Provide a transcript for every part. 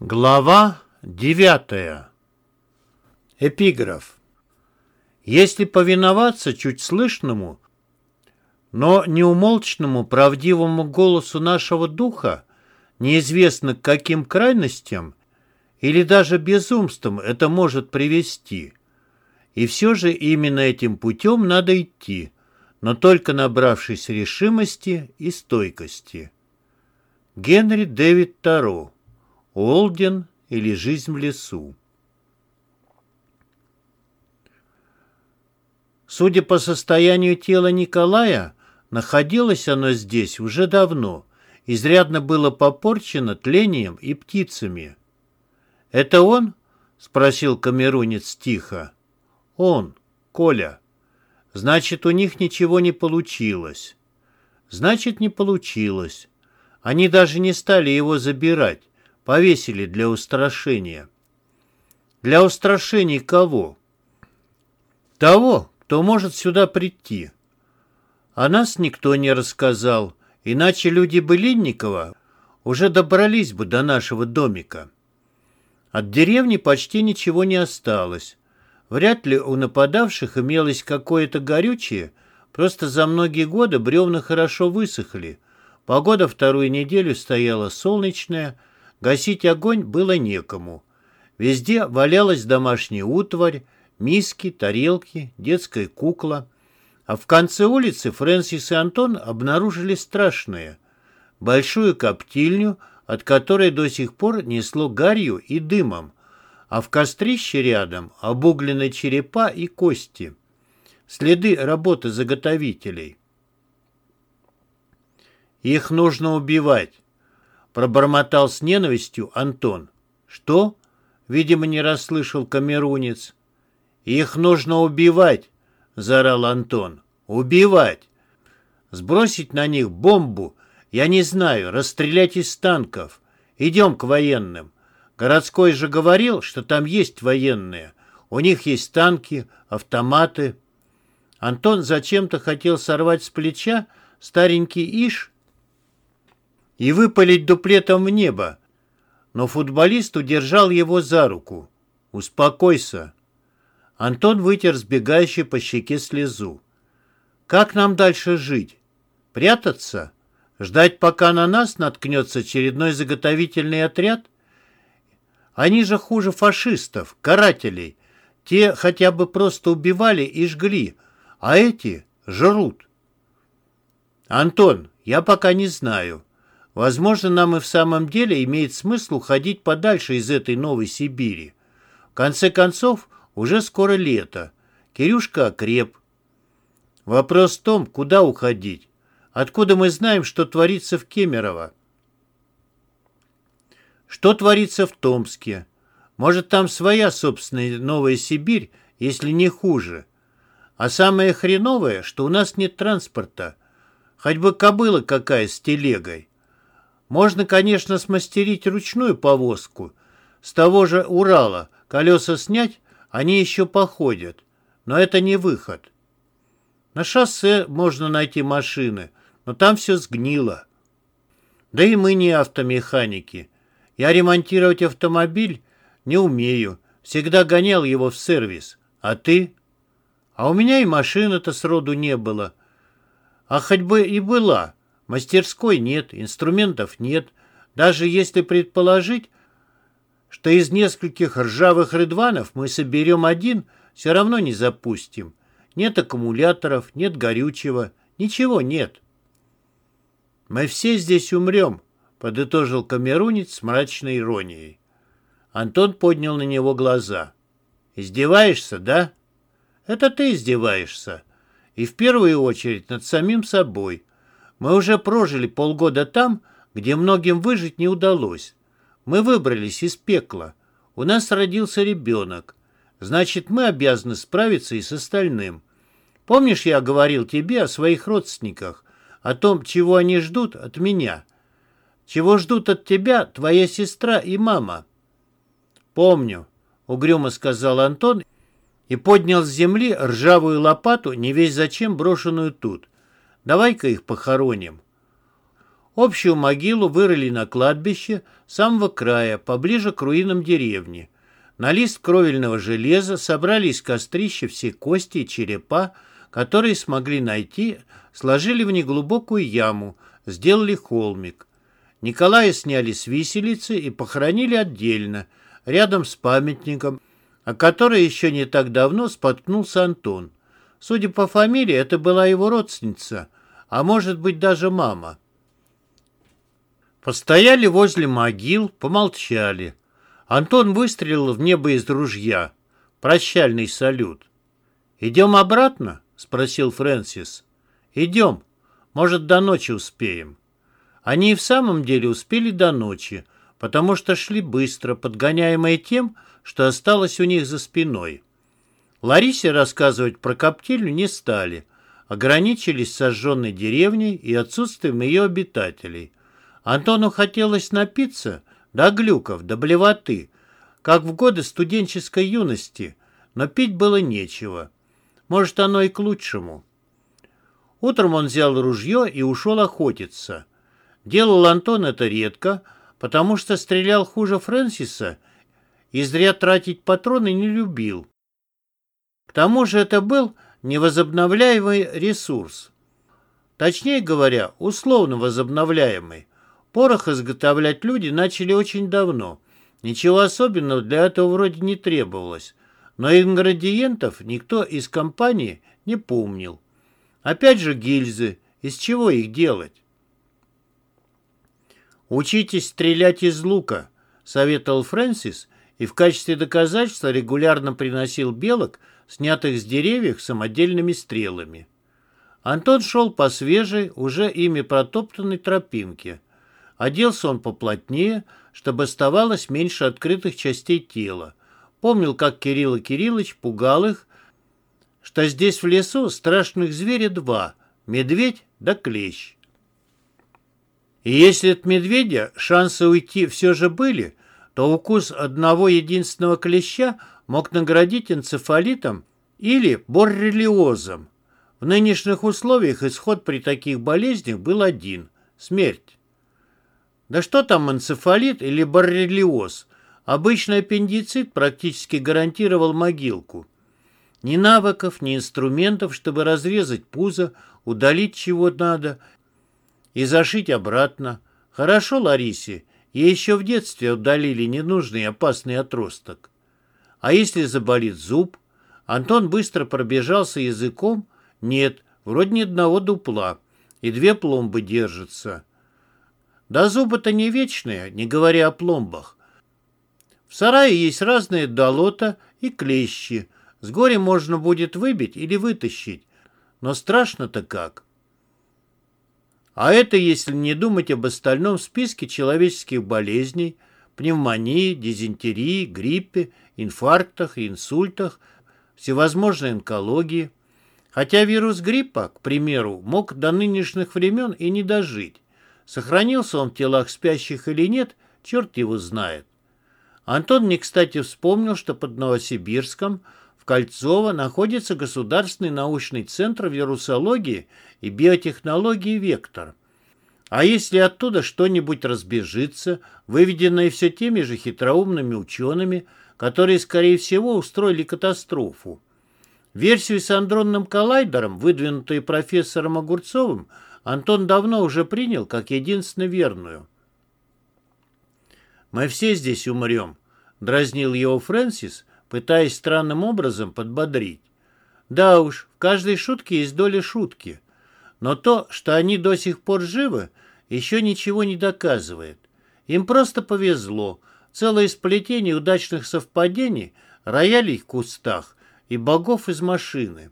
Глава девятая. Эпиграф. Если повиноваться чуть слышному, но неумолчному правдивому голосу нашего духа, неизвестно к каким крайностям или даже безумствам это может привести. И все же именно этим путем надо идти, но только набравшись решимости и стойкости. Генри Дэвид Таро. Олден или жизнь в лесу. Судя по состоянию тела Николая, находилось оно здесь уже давно, изрядно было попорчено тлением и птицами. «Это он?» — спросил камерунец тихо. «Он, Коля. Значит, у них ничего не получилось». «Значит, не получилось. Они даже не стали его забирать, повесили для устрашения». «Для устрашения кого?» «Того, кто может сюда прийти». О нас никто не рассказал, иначе люди Былинникова уже добрались бы до нашего домика. От деревни почти ничего не осталось. Вряд ли у нападавших имелось какое-то горючее, просто за многие годы бревна хорошо высохли. Погода вторую неделю стояла солнечная, гасить огонь было некому. Везде валялась домашняя утварь, миски, тарелки, детская кукла. А в конце улицы Фрэнсис и Антон обнаружили страшное. Большую коптильню – от которой до сих пор несло гарью и дымом, а в кострище рядом обуглены черепа и кости. Следы работы заготовителей. «Их нужно убивать», — пробормотал с ненавистью Антон. «Что?» — видимо, не расслышал камерунец. «Их нужно убивать», — заорал Антон. «Убивать! Сбросить на них бомбу я не знаю, расстрелять из танков. Идем к военным. Городской же говорил, что там есть военные. У них есть танки, автоматы. Антон зачем-то хотел сорвать с плеча старенький иш и выпалить дуплетом в небо, но футболист удержал его за руку. «Успокойся». Антон вытер сбегающий по щеке слезу. «Как нам дальше жить? Прятаться?» Ждать, пока на нас наткнется очередной заготовительный отряд? Они же хуже фашистов, карателей. Те хотя бы просто убивали и жгли, а эти жрут. Антон, я пока не знаю. Возможно, нам и в самом деле имеет смысл уходить подальше из этой Новой Сибири. В конце концов, уже скоро лето. Кирюшка окреп. Вопрос в том, куда уходить. Откуда мы знаем, что творится в Кемерово? Что творится в Томске? Может, там своя собственная Новая Сибирь, если не хуже. А самое хреновое, что у нас нет транспорта. Хоть бы кобыла какая с телегой. Можно, конечно, смастерить ручную повозку. С того же Урала колеса снять, они еще походят. Но это не выход. На шоссе можно найти машины, но там все сгнило. Да и мы не автомеханики. Я ремонтировать автомобиль не умею. Всегда гонял его в сервис. А ты? А у меня и машины-то сроду не было. А хоть бы и была. Мастерской нет, инструментов нет. Даже если предположить, что из нескольких ржавых рыдванов мы соберем один, все равно не запустим. Нет аккумуляторов, нет горючего, ничего нет. «Мы все здесь умрем», — подытожил камерунец с мрачной иронией. Антон поднял на него глаза. «Издеваешься, да?» «Это ты издеваешься. И в первую очередь над самим собой. Мы уже прожили полгода там, где многим выжить не удалось. Мы выбрались из пекла. У нас родился ребенок. Значит, мы обязаны справиться и с остальным. Помнишь, я говорил тебе о своих родственниках, о том, чего они ждут от меня. Чего ждут от тебя твоя сестра и мама. Помню, угрюмо сказал Антон и поднял с земли ржавую лопату, не весь зачем брошенную тут. Давай-ка их похороним. Общую могилу вырыли на кладбище самого края, поближе к руинам деревни. На лист кровельного железа собрали из кострища все кости и черепа, которые смогли найти, сложили в неглубокую яму, сделали холмик. Николая сняли с виселицы и похоронили отдельно, рядом с памятником, о которой еще не так давно споткнулся Антон. Судя по фамилии, это была его родственница, а может быть даже мама. Постояли возле могил, помолчали. Антон выстрелил в небо из ружья. Прощальный салют. «Идем обратно?» — спросил Фрэнсис. «Идем. Может, до ночи успеем». Они и в самом деле успели до ночи, потому что шли быстро, подгоняемые тем, что осталось у них за спиной. Ларисе рассказывать про коптильню не стали, ограничились сожженной деревней и отсутствием ее обитателей. Антону хотелось напиться до глюков, до блевоты, как в годы студенческой юности, но пить было нечего. Может, оно и к лучшему. Утром он взял ружье и ушел охотиться – Делал Антон это редко, потому что стрелял хуже Фрэнсиса и зря тратить патроны не любил. К тому же это был невозобновляемый ресурс. Точнее говоря, условно возобновляемый. Порох изготовлять люди начали очень давно. Ничего особенного для этого вроде не требовалось. Но ингредиентов никто из компании не помнил. Опять же гильзы. Из чего их делать? «Учитесь стрелять из лука», — советовал Фрэнсис, и в качестве доказательства регулярно приносил белок, снятых с деревьев самодельными стрелами. Антон шел по свежей, уже ими протоптанной тропинке. Оделся он поплотнее, чтобы оставалось меньше открытых частей тела. Помнил, как Кирилл Кириллович пугал их, что здесь в лесу страшных зверей два — медведь да клещ. И если от медведя шансы уйти все же были, то укус одного единственного клеща мог наградить энцефалитом или боррелиозом. В нынешних условиях исход при таких болезнях был один – смерть. Да что там энцефалит или боррелиоз? Обычный аппендицит практически гарантировал могилку. Ни навыков, ни инструментов, чтобы разрезать пузо, удалить чего надо – и зашить обратно. Хорошо Ларисе, ей еще в детстве удалили ненужный опасный отросток. А если заболит зуб? Антон быстро пробежался языком. Нет, вроде ни одного дупла. И две пломбы держатся. Да зубы-то не вечные, не говоря о пломбах. В сарае есть разные долота и клещи. С горя можно будет выбить или вытащить. Но страшно-то как. А это если не думать об остальном списке человеческих болезней, пневмонии, дизентерии, гриппе, инфарктах инсультах, всевозможной онкологии. Хотя вирус гриппа, к примеру, мог до нынешних времен и не дожить. Сохранился он в телах спящих или нет, черт его знает. Антон не кстати вспомнил, что под Новосибирском в Кольцово находится Государственный научный центр вирусологии и биотехнологии «Вектор». А если оттуда что-нибудь разбежится, выведенное все теми же хитроумными учеными, которые, скорее всего, устроили катастрофу? Версию с андронным коллайдером, выдвинутую профессором Огурцовым, Антон давно уже принял как единственно верную. «Мы все здесь умрем», — дразнил его Фрэнсис, пытаясь странным образом подбодрить. Да уж, в каждой шутке есть доля шутки. Но то, что они до сих пор живы, еще ничего не доказывает. Им просто повезло. Целое сплетение удачных совпадений, роялей в кустах и богов из машины.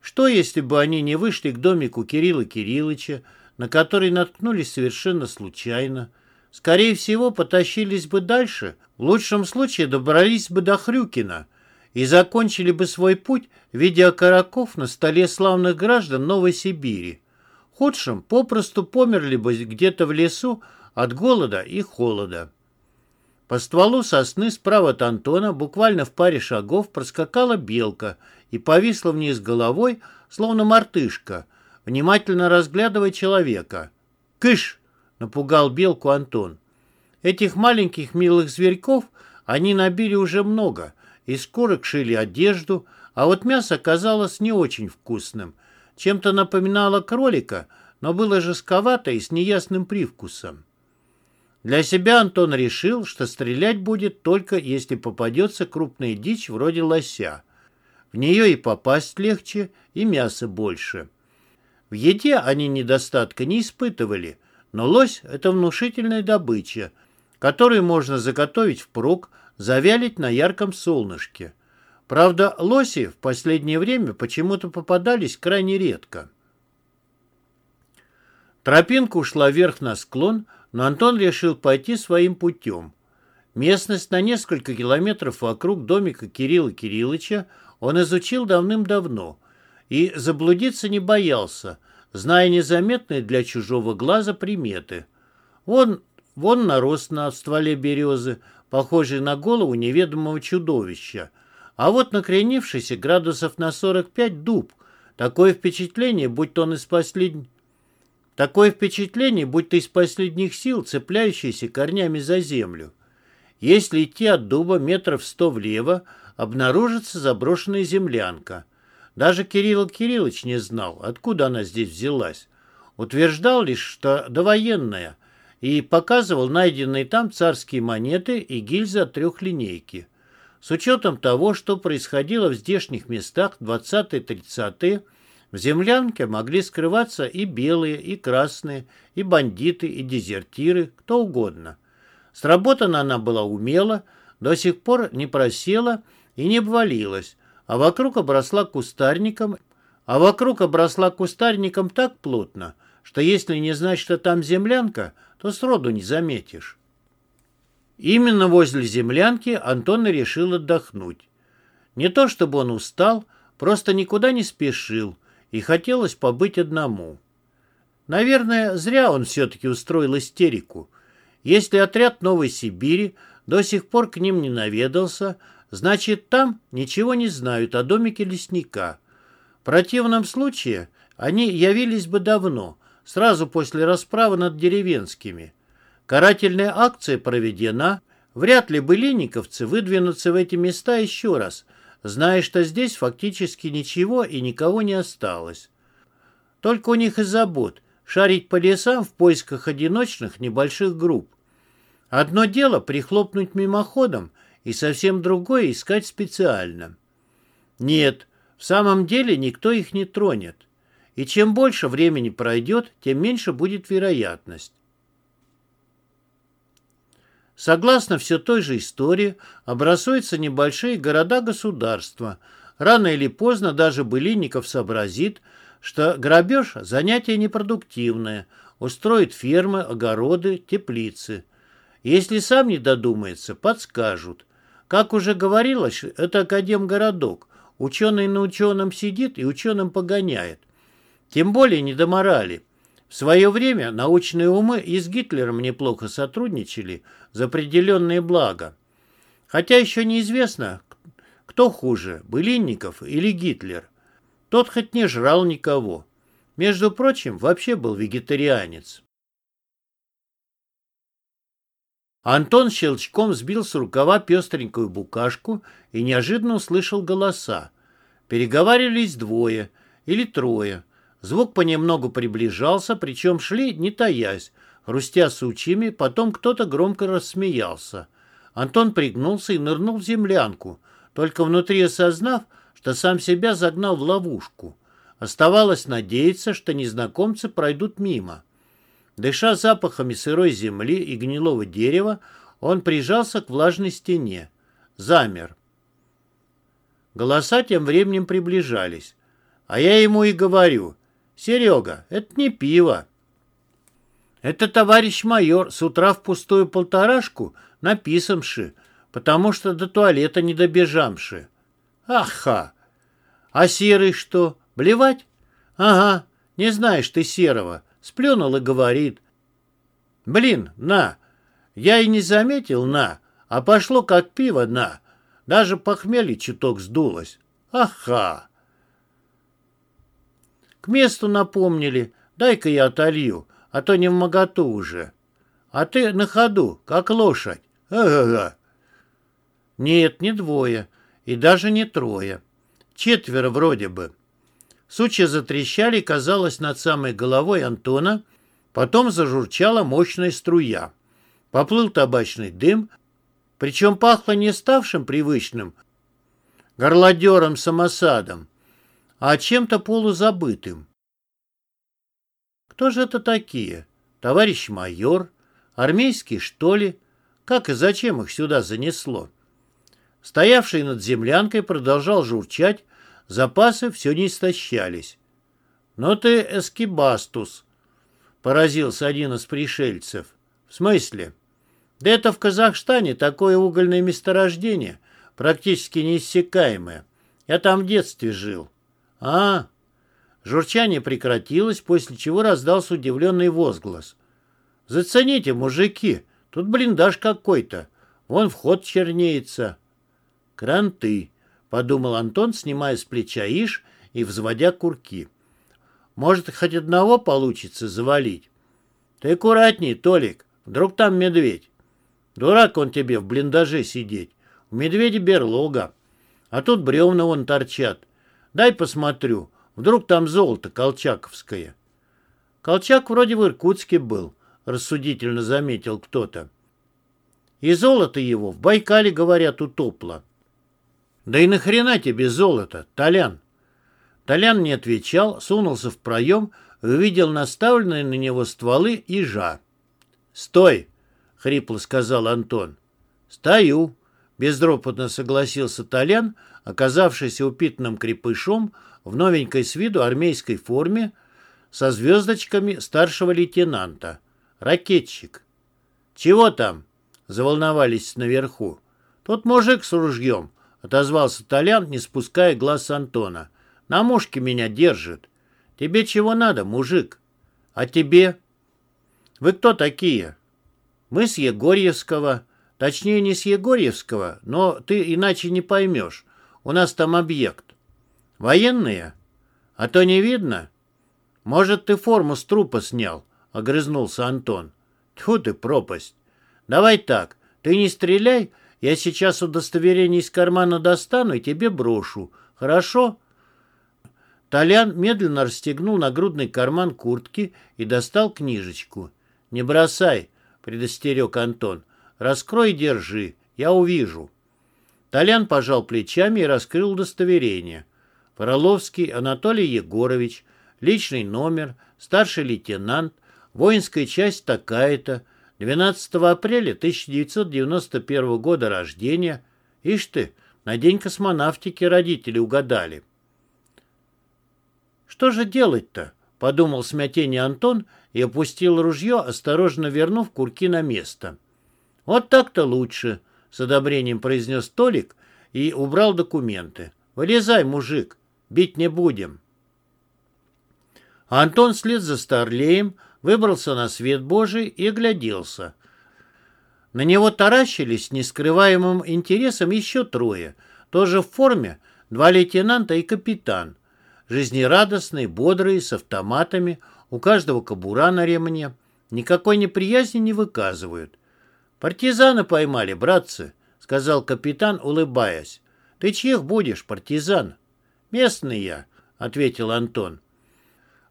Что, если бы они не вышли к домику Кирилла Кирилловича, на который наткнулись совершенно случайно? Скорее всего, потащились бы дальше, в лучшем случае добрались бы до Хрюкина и закончили бы свой путь видя окороков на столе славных граждан Новой Сибири. Худшим попросту померли бы где-то в лесу от голода и холода. По стволу сосны справа от Антона буквально в паре шагов проскакала белка и повисла вниз головой, словно мартышка, внимательно разглядывая человека. «Кыш!» напугал белку Антон. Этих маленьких милых зверьков они набили уже много, из шкурок шили одежду, а вот мясо казалось не очень вкусным. Чем-то напоминало кролика, но было жестковато и с неясным привкусом. Для себя Антон решил, что стрелять будет только если попадется крупная дичь вроде лося. В нее и попасть легче, и мяса больше. В еде они недостатка не испытывали, но лось – это внушительная добыча, которую можно заготовить впрок, завялить на ярком солнышке. Правда, лоси в последнее время почему-то попадались крайне редко. Тропинка ушла вверх на склон, но Антон решил пойти своим путем. Местность на несколько километров вокруг домика Кирилла Кирилловича он изучил давным-давно и заблудиться не боялся, зная незаметные для чужого глаза приметы. Вон, вон нарост на стволе березы, похожий на голову неведомого чудовища, а вот накренившийся градусов на 45 дуб. Такое впечатление, будь он из последних... Такое впечатление, будто из последних сил, цепляющийся корнями за землю. Если идти от дуба метров сто влево, обнаружится заброшенная землянка. Даже Кирилл Кириллович не знал, откуда она здесь взялась. Утверждал лишь, что довоенная, и показывал найденные там царские монеты и гильзы от трехлинейки. С учетом того, что происходило в здешних местах в 20-30-е, в землянке могли скрываться и белые, и красные, и бандиты, и дезертиры, кто угодно. Сработана она была умело, до сих пор не просела и не обвалилась, а вокруг обросла кустарником, а вокруг обросла кустарником так плотно, что если не знать, что там землянка, то сроду не заметишь. Именно возле землянки Антон решил отдохнуть. Не то чтобы он устал, просто никуда не спешил, и хотелось побыть одному. Наверное, зря он все-таки устроил истерику. Если отряд Новой Сибири до сих пор к ним не наведался, значит, там ничего не знают о домике лесника. В противном случае они явились бы давно, сразу после расправы над деревенскими. Карательная акция проведена, вряд ли бы линниковцы выдвинутся в эти места еще раз – зная, что здесь фактически ничего и никого не осталось. Только у них и забот шарить по лесам в поисках одиночных небольших групп. Одно дело прихлопнуть мимоходом, и совсем другое искать специально. Нет, в самом деле никто их не тронет. И чем больше времени пройдет, тем меньше будет вероятность. Согласно все той же истории, образуются небольшие города-государства. Рано или поздно даже Былинников сообразит, что грабеж – занятие непродуктивное, устроит фермы, огороды, теплицы. Если сам не додумается, подскажут. Как уже говорилось, это академгородок. Ученый на ученом сидит и ученым погоняет. Тем более не до морали. В свое время научные умы и с Гитлером неплохо сотрудничали за определенные блага. Хотя еще неизвестно, кто хуже, Былинников или Гитлер. Тот хоть не жрал никого. Между прочим, вообще был вегетарианец. Антон щелчком сбил с рукава пестренькую букашку и неожиданно услышал голоса. Переговаривались двое или трое. Звук понемногу приближался, причем шли, не таясь, хрустя сучьями, потом кто-то громко рассмеялся. Антон пригнулся и нырнул в землянку, только внутри осознав, что сам себя загнал в ловушку. Оставалось надеяться, что незнакомцы пройдут мимо. Дыша запахами сырой земли и гнилого дерева, он прижался к влажной стене. Замер. Голоса тем временем приближались. А я ему и говорю, Серега, это не пиво. Это товарищ майор с утра в пустую полторашку написамши, потому что до туалета не добежамши. Аха! А серый что, блевать? Ага, не знаешь ты серого. Сплюнул и говорит. Блин, на! Я и не заметил, на, а пошло как пиво, на. Даже похмелье чуток сдулось. Аха! К месту напомнили. Дай-ка я отолью. а то не в моготу уже. А ты на ходу, как лошадь. Ага-га. Нет, не двое, и даже не трое. Четверо вроде бы. Сучья затрещали, казалось, над самой головой Антона, потом зажурчала мощная струя. Поплыл табачный дым, причем пахло не ставшим привычным горлодером-самосадом, а чем-то полузабытым. Кто же это такие? Товарищ майор? Армейские, что ли? Как и зачем их сюда занесло? Стоявший над землянкой продолжал журчать, запасы все не истощались. «Но ты эскибастус», — поразился один из пришельцев. «В смысле?» «Да это в Казахстане такое угольное месторождение, практически неиссякаемое. Я там в детстве жил». «А, Журчание прекратилось, после чего раздался удивленный возглас. «Зацените, мужики, тут блиндаж какой-то. Вон вход чернеется». «Кранты», — подумал Антон, снимая с плеча иш и взводя курки. «Может, хоть одного получится завалить?» «Ты аккуратней, Толик, вдруг там медведь. Дурак он тебе в блиндаже сидеть. У медведя берлога. А тут бревна вон торчат. Дай посмотрю, Вдруг там золото колчаковское. Колчак вроде в Иркутске был, рассудительно заметил кто-то. И золото его в Байкале, говорят, утопло. Да и нахрена тебе золото, Толян? Толян не отвечал, сунулся в проем увидел наставленные на него стволы ежа. «Стой!» — хрипло сказал Антон. «Стою!» — безропотно согласился Толян, оказавшийся упитанным крепышом, в новенькой с виду армейской форме со звездочками старшего лейтенанта. Ракетчик. «Чего там?» — заволновались наверху. «Тот мужик с ружьем», — отозвался Толян, не спуская глаз с Антона. «На мушке меня держит. Тебе чего надо, мужик? А тебе?» «Вы кто такие?» «Мы с Егорьевского. Точнее, не с Егорьевского, но ты иначе не поймешь. У нас там объект. Военные? А то не видно. Может, ты форму с трупа снял, огрызнулся Антон. Тьфу ты, пропасть. Давай так, ты не стреляй, я сейчас удостоверение из кармана достану и тебе брошу. Хорошо? Толян медленно расстегнул нагрудный карман куртки и достал книжечку. «Не бросай», — предостерег Антон. «Раскрой держи, я увижу». Толян пожал плечами и раскрыл удостоверение. Фроловский Анатолий Егорович, личный номер, старший лейтенант, воинская часть такая-то, 12 апреля 1991 года рождения. Ишь ты, на день космонавтики родители угадали. «Что же делать-то?» — подумал смятение Антон и опустил ружье, осторожно вернув курки на место. «Вот так-то лучше», — с одобрением произнес Толик и убрал документы. «Вылезай, мужик, Бить не будем. Антон вслед за Старлеем выбрался на свет Божий и огляделся. На него таращились с нескрываемым интересом еще трое, тоже в форме, два лейтенанта и капитан. Жизнерадостные, бодрые, с автоматами, у каждого кобура на ремне. Никакой неприязни не выказывают. «Партизаны поймали, братцы», — сказал капитан, улыбаясь. «Ты чьих будешь, партизан?» «Местный я», — ответил Антон.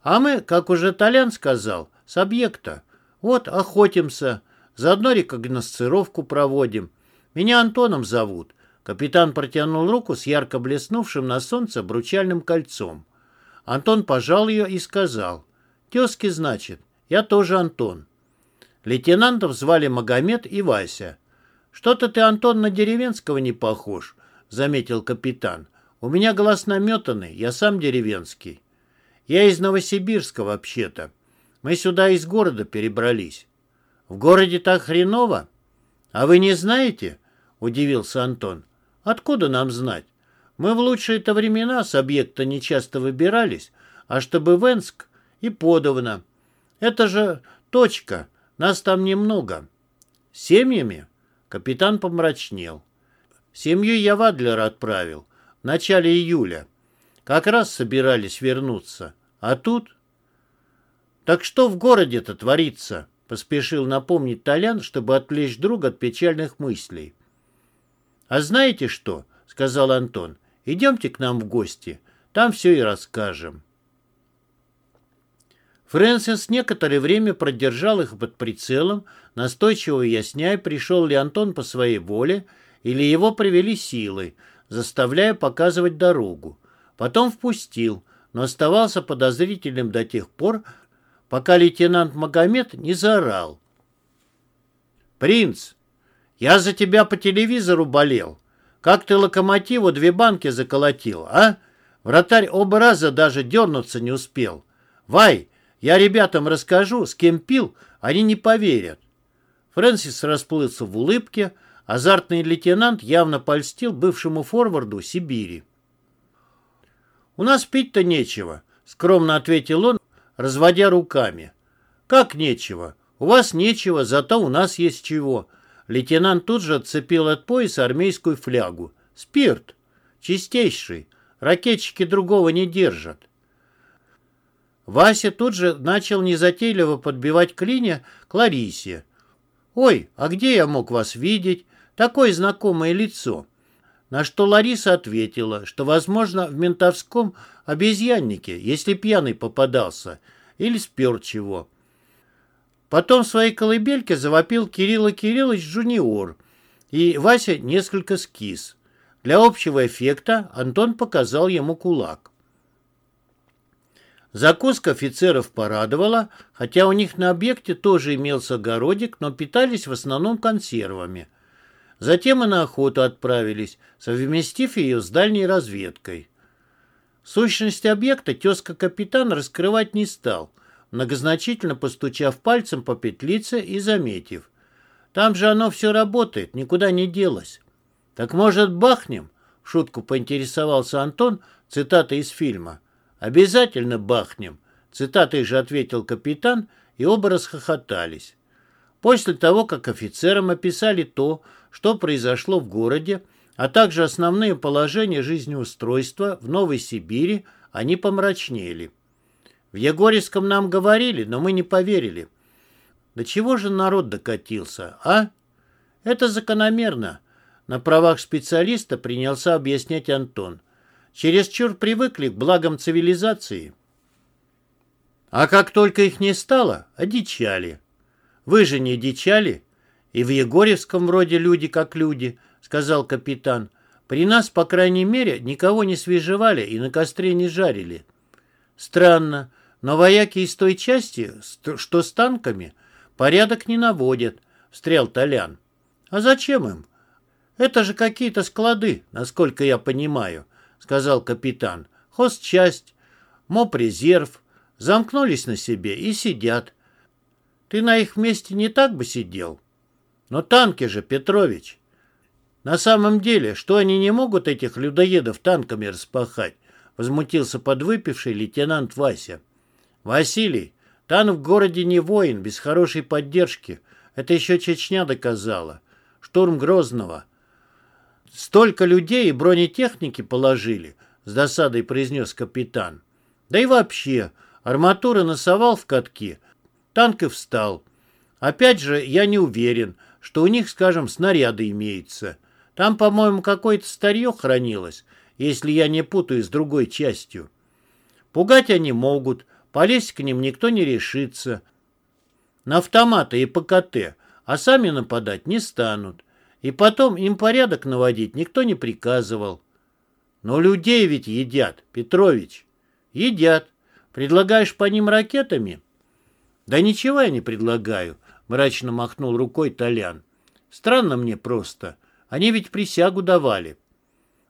«А мы, как уже Толян сказал, с объекта. Вот охотимся, заодно рекогносцировку проводим. Меня Антоном зовут». Капитан протянул руку с ярко блеснувшим на солнце бручальным кольцом. Антон пожал ее и сказал. «Тезки, значит, я тоже Антон». Лейтенантов звали Магомед и Вася. «Что-то ты, Антон, на деревенского не похож», — заметил капитан. У меня глаз наметанный, я сам деревенский. Я из Новосибирска вообще-то. Мы сюда из города перебрались. В городе так хреново? А вы не знаете? Удивился Антон. Откуда нам знать? Мы в лучшие-то времена с объекта не часто выбирались, а чтобы в Энск и подавно. Это же точка, нас там немного. Семьями? Капитан помрачнел. Семью я в Адлер отправил в начале июля. Как раз собирались вернуться. А тут... «Так что в городе-то творится?» — поспешил напомнить Толян, чтобы отвлечь друга от печальных мыслей. «А знаете что?» — сказал Антон. «Идемте к нам в гости, там все и расскажем». Фрэнсис некоторое время продержал их под прицелом, настойчиво выясняя, пришел ли Антон по своей воле или его привели силой, заставляя показывать дорогу. Потом впустил, но оставался подозрительным до тех пор, пока лейтенант Магомед не заорал. «Принц, я за тебя по телевизору болел. Как ты локомотиву две банки заколотил, а? Вратарь оба раза даже дернуться не успел. Вай, я ребятам расскажу, с кем пил, они не поверят. Фрэнсис расплылся в улыбке, азартный лейтенант явно польстил бывшему форварду Сибири. «У нас пить-то нечего», — скромно ответил он, разводя руками. «Как нечего? У вас нечего, зато у нас есть чего». Лейтенант тут же отцепил от пояса армейскую флягу. «Спирт. Чистейший. Ракетчики другого не держат». Вася тут же начал незатейливо подбивать клинья к Ларисе. «Ой, а где я мог вас видеть? Такое знакомое лицо». На что Лариса ответила, что, возможно, в ментовском обезьяннике, если пьяный попадался, или спер чего. Потом в своей колыбельке завопил Кирилла Кириллович Джуниор, и Вася несколько скис. Для общего эффекта Антон показал ему кулак. Закуска офицеров порадовала, хотя у них на объекте тоже имелся огородик, но питались в основном консервами. Затем и на охоту отправились, совместив ее с дальней разведкой. Сущность объекта тезка капитан раскрывать не стал, многозначительно постучав пальцем по петлице и заметив. Там же оно все работает, никуда не делось. Так может бахнем? Шутку поинтересовался Антон, цитата из фильма. «Обязательно бахнем», — цитатой же ответил капитан, и оба расхохотались. После того, как офицерам описали то, что произошло в городе, а также основные положения жизнеустройства в Новой Сибири, они помрачнели. В Егорьевском нам говорили, но мы не поверили. До чего же народ докатился, а? Это закономерно. На правах специалиста принялся объяснять Антон чересчур привыкли к благам цивилизации. А как только их не стало, одичали. Вы же не дичали? И в Егорьевском вроде люди как люди, сказал капитан. При нас, по крайней мере, никого не свежевали и на костре не жарили. Странно, но вояки из той части, что с танками, порядок не наводят, встрял Толян. А зачем им? Это же какие-то склады, насколько я понимаю сказал капитан. Хозчасть, МОП-резерв, замкнулись на себе и сидят. Ты на их месте не так бы сидел. Но танки же, Петрович. На самом деле, что они не могут этих людоедов танками распахать? Возмутился подвыпивший лейтенант Вася. Василий, танк в городе не воин, без хорошей поддержки. Это еще Чечня доказала. Штурм Грозного. Столько людей и бронетехники положили, с досадой произнес капитан. Да и вообще, арматура носовал в катки, танк и встал. Опять же, я не уверен, что у них, скажем, снаряды имеются. Там, по-моему, какое-то старье хранилось, если я не путаю с другой частью. Пугать они могут, полезть к ним никто не решится. На автоматы и ПКТ, а сами нападать не станут. И потом им порядок наводить никто не приказывал. Но людей ведь едят, Петрович. Едят. Предлагаешь по ним ракетами? Да ничего я не предлагаю, мрачно махнул рукой Толян. Странно мне просто. Они ведь присягу давали.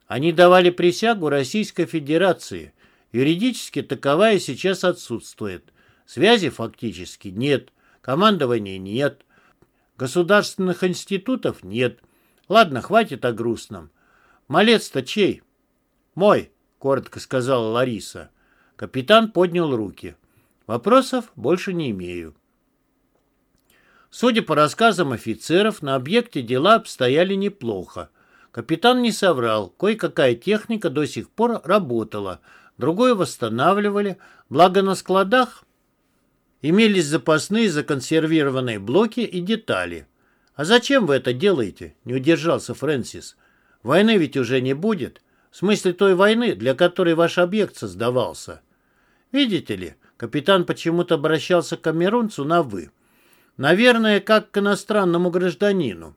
Они давали присягу Российской Федерации. Юридически таковая сейчас отсутствует. Связи фактически нет. Командования нет. Государственных институтов нет. Ладно, хватит о грустном. Малец-то чей? Мой, коротко сказала Лариса. Капитан поднял руки. Вопросов больше не имею. Судя по рассказам офицеров, на объекте дела обстояли неплохо. Капитан не соврал, кое-какая техника до сих пор работала, другую восстанавливали, благо на складах Имелись запасные законсервированные блоки и детали. «А зачем вы это делаете?» – не удержался Фрэнсис. «Войны ведь уже не будет. В смысле той войны, для которой ваш объект создавался. Видите ли, капитан почему-то обращался к камерунцу на «вы». Наверное, как к иностранному гражданину.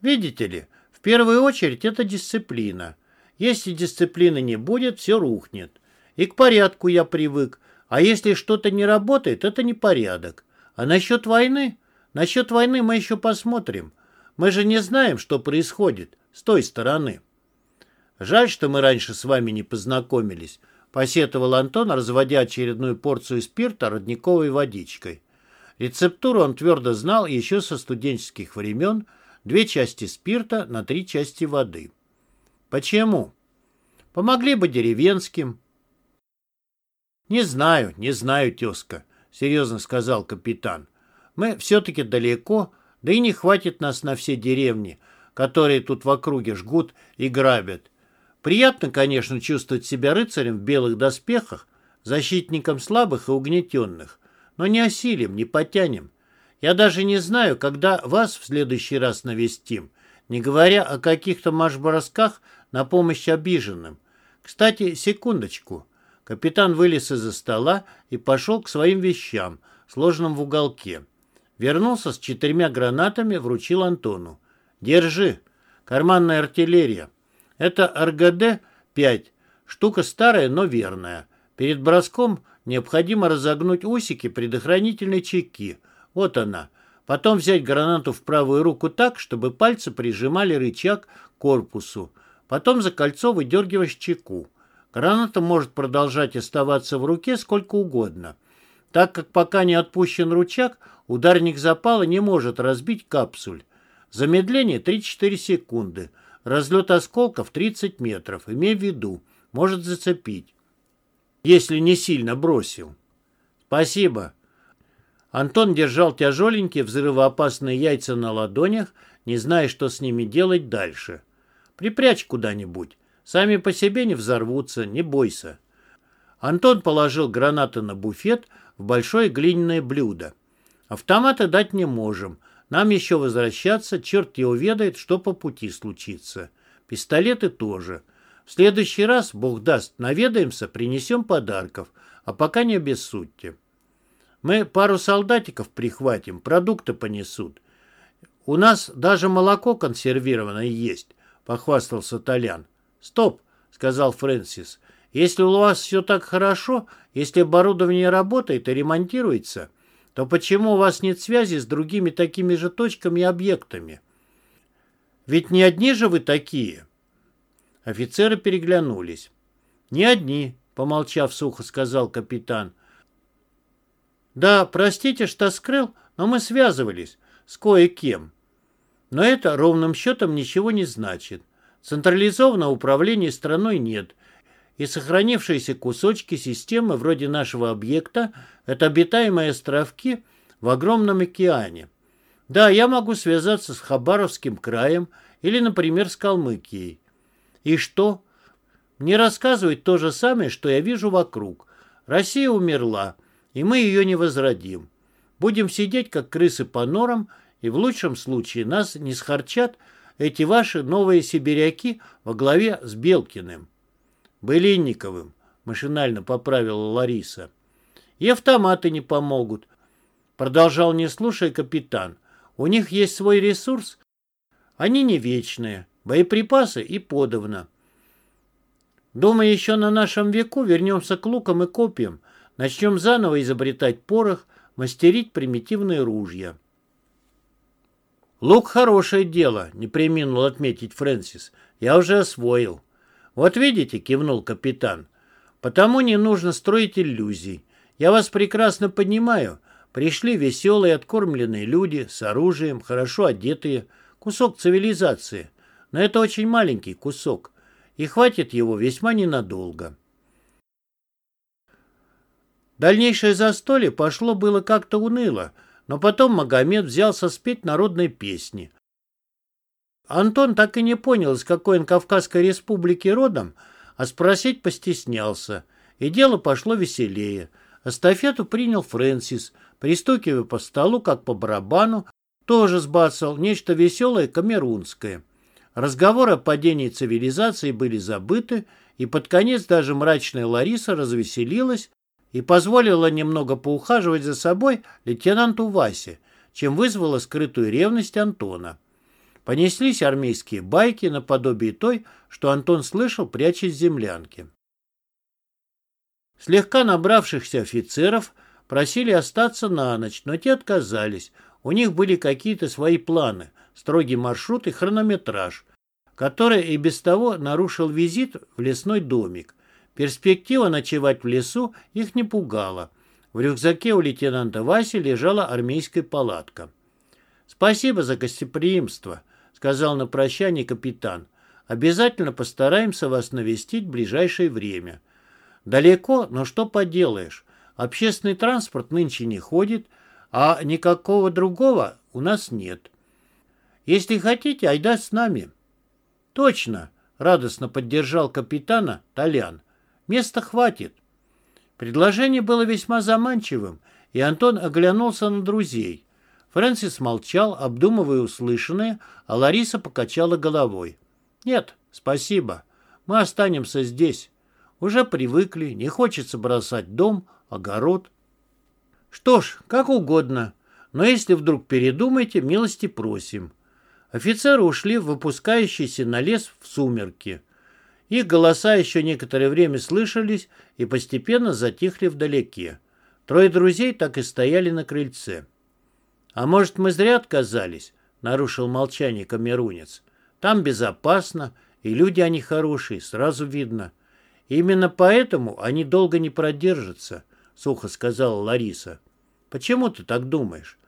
Видите ли, в первую очередь это дисциплина. Если дисциплины не будет, все рухнет. И к порядку я привык. А если что-то не работает, это не порядок. А насчет войны? Насчет войны мы еще посмотрим. Мы же не знаем, что происходит с той стороны. Жаль, что мы раньше с вами не познакомились, посетовал Антон, разводя очередную порцию спирта родниковой водичкой. Рецептуру он твердо знал еще со студенческих времен, две части спирта на три части воды. Почему? Помогли бы деревенским. Не знаю, не знаю, тезка, серьезно сказал капитан. Мы все-таки далеко, да и не хватит нас на все деревни, которые тут в округе жгут и грабят. Приятно, конечно, чувствовать себя рыцарем в белых доспехах, защитником слабых и угнетенных, но не осилим, не потянем. Я даже не знаю, когда вас в следующий раз навестим, не говоря о каких-то марш-бросках на помощь обиженным. Кстати, секундочку. Капитан вылез из-за стола и пошел к своим вещам, сложенным в уголке. Вернулся с четырьмя гранатами, вручил Антону. «Держи. Карманная артиллерия. Это РГД-5. Штука старая, но верная. Перед броском необходимо разогнуть усики предохранительной чеки. Вот она. Потом взять гранату в правую руку так, чтобы пальцы прижимали рычаг к корпусу. Потом за кольцо выдергиваешь чеку. Граната может продолжать оставаться в руке сколько угодно. Так как пока не отпущен рычаг, ударник запала не может разбить капсуль. Замедление 3-4 секунды. Разлет осколков 30 метров. Имей в виду, может зацепить. Если не сильно бросил. Спасибо. Антон держал тяжеленькие взрывоопасные яйца на ладонях, не зная, что с ними делать дальше. Припрячь куда-нибудь. Сами по себе не взорвутся, не бойся. Антон положил гранаты на буфет в большое глиняное блюдо. Автомата дать не можем. Нам еще возвращаться, черт его ведает, что по пути случится. Пистолеты тоже. В следующий раз, бог даст, наведаемся, принесем подарков. А пока не обессудьте. Мы пару солдатиков прихватим, продукты понесут. У нас даже молоко консервированное есть, похвастался Толян. Стоп, сказал Фрэнсис. Если у вас все так хорошо, если оборудование работает и ремонтируется, то почему у вас нет связи с другими такими же точками и объектами? Ведь не одни же вы такие. Офицеры переглянулись. Не одни, помолчав сухо, сказал капитан. Да, простите, что скрыл, но мы связывались с кое-кем. Но это ровным счетом ничего не значит. Централизованного управления страной нет, и сохранившиеся кусочки системы вроде нашего объекта – это обитаемые островки в огромном океане. Да, я могу связаться с Хабаровским краем или, например, с Калмыкией. И что? Мне рассказывают то же самое, что я вижу вокруг. Россия умерла, и мы ее не возродим. Будем сидеть, как крысы по норам, и в лучшем случае нас не схарчат эти ваши новые сибиряки во главе с Белкиным. Былинниковым, машинально поправила Лариса. И автоматы не помогут, продолжал не слушая капитан. У них есть свой ресурс. Они не вечные, боеприпасы и подавно. Думаю, еще на нашем веку вернемся к лукам и копьям, начнем заново изобретать порох, мастерить примитивные ружья. Лук – хорошее дело, не преминул отметить Фрэнсис. Я уже освоил. «Вот видите», — кивнул капитан, — «потому не нужно строить иллюзий. Я вас прекрасно понимаю. Пришли веселые, откормленные люди с оружием, хорошо одетые. Кусок цивилизации. Но это очень маленький кусок, и хватит его весьма ненадолго». Дальнейшее застолье пошло было как-то уныло, но потом Магомед взялся спеть народной песни. Антон так и не понял, из какой он Кавказской республики родом, а спросить постеснялся, и дело пошло веселее. Эстафету принял Фрэнсис, пристукивая по столу, как по барабану, тоже сбацал нечто веселое камерунское. Разговоры о падении цивилизации были забыты, и под конец даже мрачная Лариса развеселилась и позволила немного поухаживать за собой лейтенанту Васе, чем вызвала скрытую ревность Антона. Понеслись армейские байки наподобие той, что Антон слышал, прячась в землянке. Слегка набравшихся офицеров просили остаться на ночь, но те отказались. У них были какие-то свои планы, строгий маршрут и хронометраж, который и без того нарушил визит в лесной домик. Перспектива ночевать в лесу их не пугала. В рюкзаке у лейтенанта Васи лежала армейская палатка. «Спасибо за гостеприимство», — сказал на прощание капитан. «Обязательно постараемся вас навестить в ближайшее время». «Далеко, но что поделаешь. Общественный транспорт нынче не ходит, а никакого другого у нас нет. Если хотите, айда с нами». «Точно!» — радостно поддержал капитана Толян. «Места хватит». Предложение было весьма заманчивым, и Антон оглянулся на друзей. Фрэнсис молчал, обдумывая услышанное, а Лариса покачала головой. «Нет, спасибо. Мы останемся здесь. Уже привыкли, не хочется бросать дом, огород». «Что ж, как угодно. Но если вдруг передумаете, милости просим». Офицеры ушли в выпускающийся на лес в сумерки. Их голоса еще некоторое время слышались и постепенно затихли вдалеке. Трое друзей так и стояли на крыльце. «А может, мы зря отказались?» — нарушил молчание камерунец. «Там безопасно, и люди они хорошие, сразу видно. именно поэтому они долго не продержатся», — сухо сказала Лариса. «Почему ты так думаешь?»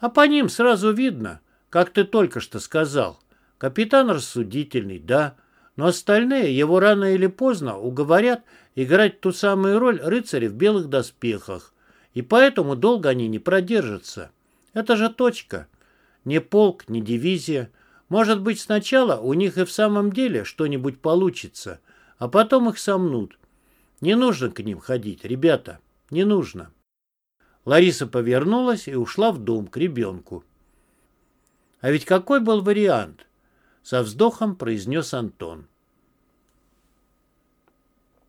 «А по ним сразу видно», как ты только что сказал. Капитан рассудительный, да, но остальные его рано или поздно уговорят играть ту самую роль рыцаря в белых доспехах, и поэтому долго они не продержатся. Это же точка. Не полк, не дивизия. Может быть, сначала у них и в самом деле что-нибудь получится, а потом их сомнут. Не нужно к ним ходить, ребята, не нужно. Лариса повернулась и ушла в дом к ребенку. А ведь какой был вариант? Со вздохом произнес Антон.